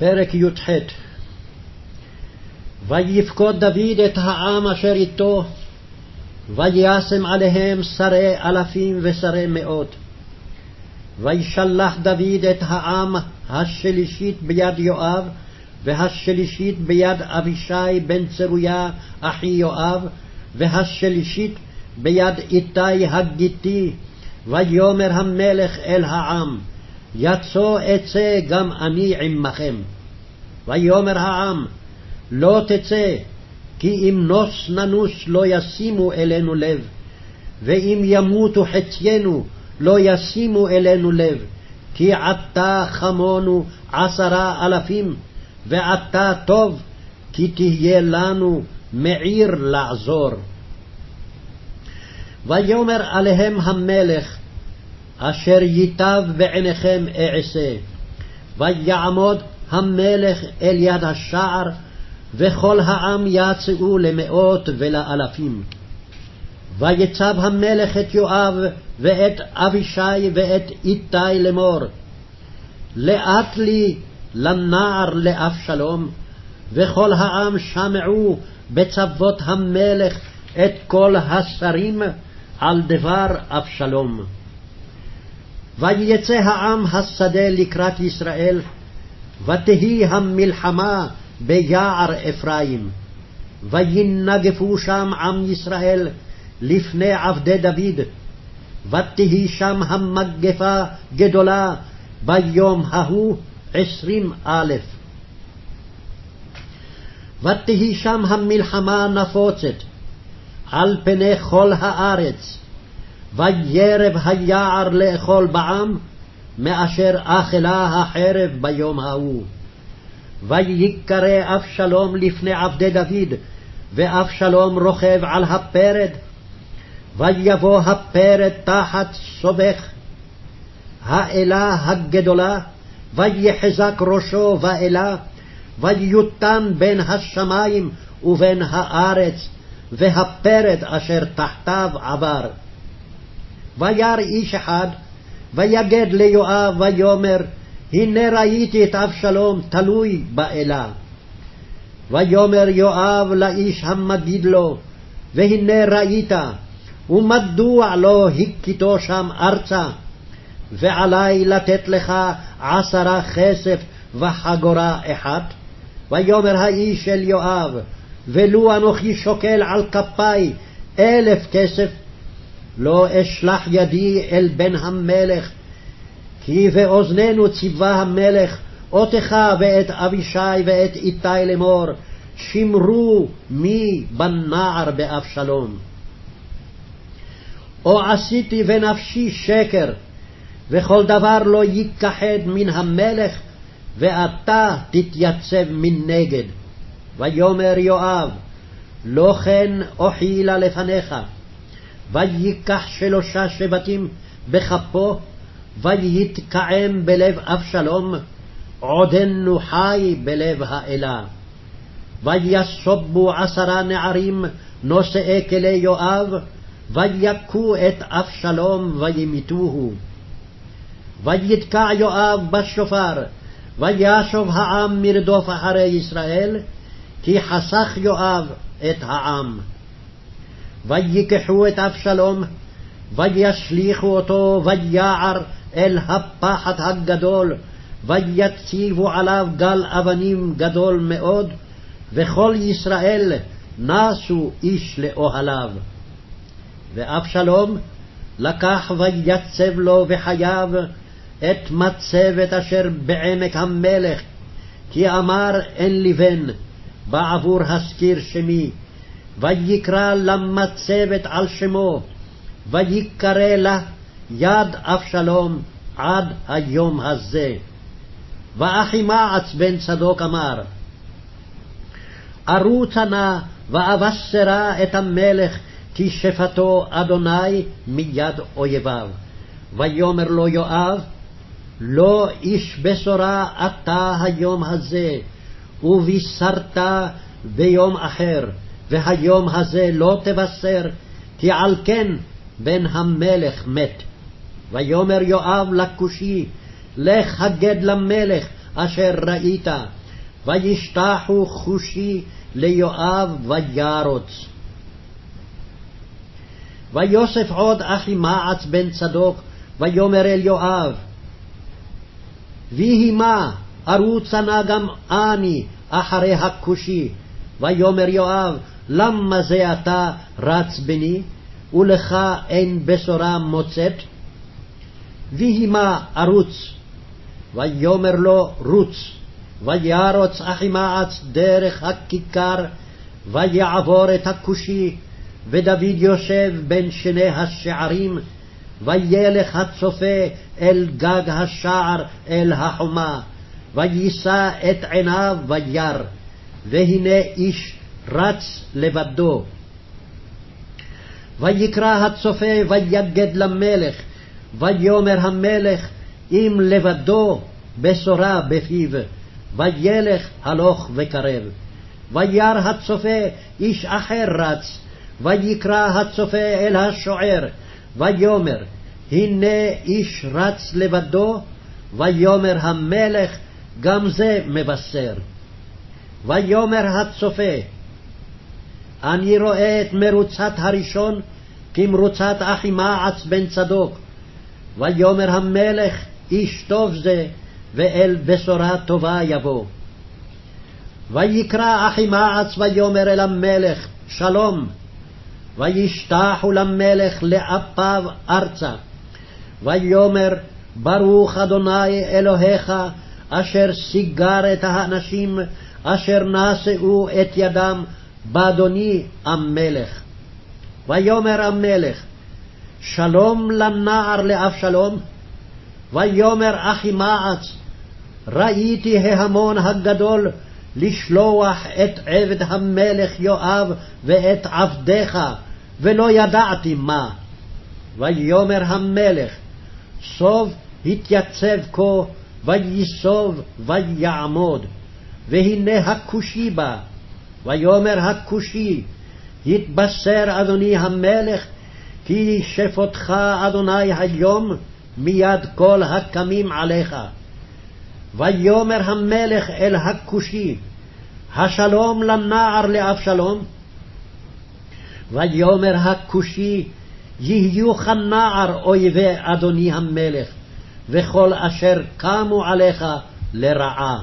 פרק י"ח ויפקוד דוד את העם אשר איתו, וישם עליהם שרי אלפים ושרי מאות. וישלח דוד את העם השלישית ביד יואב, והשלישית ביד אבישי בן צרויה אחי יואב, והשלישית ביד איתי הגיתי, ויאמר המלך אל העם, יצא אצא גם אני עמכם. ויאמר העם, לא תצא, כי אם נוס ננוס לא ישימו אלינו לב, ואם ימותו חציינו לא ישימו אלינו לב, כי עתה חמונו עשרה אלפים, ועתה טוב, כי תהיה לנו מעיר לעזור. ויאמר עליהם המלך, אשר ייטב בעיניכם אעשה. ויעמוד המלך אל יד השער, וכל העם יצאו למאות ולאלפים. ויצב המלך את יואב ואת אבישי ואת איתי לאמור, לאט לי לנער לאבשלום, וכל העם שמעו בצוות המלך את כל השרים על דבר אבשלום. ויצא העם השדה לקראת ישראל, ותהי המלחמה ביער אפרים. וינגפו שם עם ישראל לפני עבדי דוד, ותהי שם המגפה גדולה ביום ההוא עשרים א'. ותהי שם המלחמה נפוצת על פני כל הארץ, וירב היער לאכול בעם, מאשר אכלה החרב ביום ההוא. ויקרא אבשלום לפני עבדי דוד, ואבשלום רוכב על הפרד, ויבוא הפרד תחת סובך. האלה הגדולה, ויחזק ראשו באלה, ויותן בין השמים ובין הארץ, והפרד אשר תחתיו עבר. וירא איש אחד, ויגד ליואב ויאמר, הנה ראיתי את אבשלום תלוי באלה. ויאמר יואב לאיש המגיד לו, והנה ראית, ומדוע לא הכיתו שם ארצה? ועלי לתת לך עשרה כסף וחגורה אחת? ויאמר האיש אל יואב, ולו אנוכי שוקל על כפי אלף כסף, לא אשלח ידי אל בן המלך, כי באוזנינו ציווה המלך אותך ואת אבישי ואת איתי לאמור, שמרו מי בנער באבשלום. או עשיתי בנפשי שקר, וכל דבר לא ייכחד מן המלך, ואתה תתייצב מנגד. ויאמר יואב, לא כן אוכילה לפניך. וייקח שלושה שבטים בכפו, ויתקעם בלב אבשלום, עודנו חי בלב האלה. ויסובו עשרה נערים נושאי כלי יואב, ויכו את אבשלום וימיתוהו. ויתקע יואב בשופר, וישוב העם מרדוף אחרי ישראל, כי חסך יואב את העם. ויקחו את אבשלום, וישליכו אותו ויער אל הפחת הגדול, ויציבו עליו גל אבנים גדול מאוד, וכל ישראל נסו איש לאוהליו. ואבשלום לקח ויצב לו בחייו את מצבת אשר בעמק המלך, כי אמר אין לי בן, בעבור הזכיר שמי, ויקרא למצבת על שמו, ויקרא לה יד אבשלום עד היום הזה. ואחימעץ בן צדוק אמר, ארוצה נא ואבשרה את המלך כי שפטו אדוני מיד אויביו. ויאמר לו יואב, לא איש בשורה אתה היום הזה, ובישרת ביום אחר, והיום הזה לא תבשר, כי על כן בן המלך מת. ויאמר יואב לכושי, לך הגד למלך, אשר ראית, וישתחו חושי ליואב וירוץ. ויוסף עוד אחימעץ בן צדוק, ויאמר אל יואב, ויהי מה, ארוצה נא גם אני אחרי הכושי. ויאמר יואב, למה זה אתה רץ בני, ולך אין בשורה מוצאת? ויהי מה ארוץ. ויאמר לו רוץ, וירוץ אחימעץ דרך הכיכר, ויעבור את הכושי, ודוד יושב בין שני השערים, וילך הצופה אל גג השער אל החומה, ויישא את עיניו וירא, והנה איש רץ לבדו. ויקרא הצופה ויגד למלך, ויאמר המלך אם לבדו בשורה בפיו, וילך הלוך וקרב. וירא הצופה איש אחר רץ, ויקרא הצופה אל השוער, ויאמר הנה איש רץ לבדו, ויאמר המלך גם זה מבשר. ויאמר הצופה אני רואה את מרוצת הראשון כמרוצת אחימעץ בן צדוק. ויאמר המלך איש טוב זה, ואל בשורה טובה יבוא. ויקרא אחימעץ ויאמר אל המלך שלום. וישתחו למלך לאפיו ארצה. ויאמר ברוך אדוני אלוהיך אשר סיגר את האנשים אשר נשאו את ידם באדוני המלך. ויאמר המלך שלום לנער לאבשלום ויאמר אחימעץ ראיתי ההמון הגדול לשלוח את עבד המלך יואב ואת עבדיך, ולא ידעתי מה. ויאמר המלך, סוב התייצב כה, וייסוב ויעמוד, והנה הכושי בא. ויאמר הכושי, התבשר אדוני המלך, כי שפוטך אדוני היום מיד כל הקמים עליך. ויאמר המלך אל הכושי, השלום לנער לאבשלום? ויאמר הכושי, יהיו כנער אויבי אדוני המלך, וכל אשר קמו עליך לרעה.